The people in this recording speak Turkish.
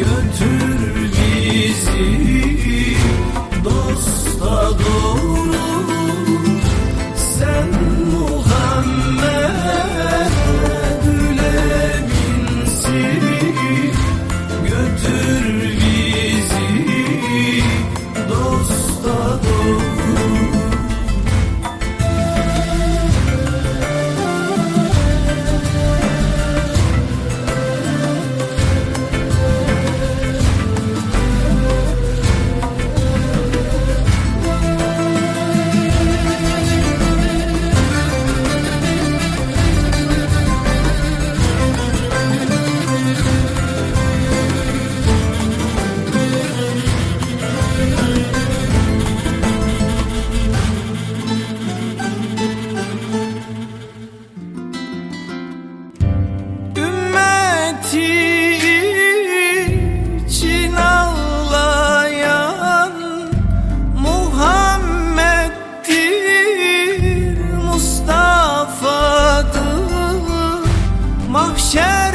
götür bizi. 梦想。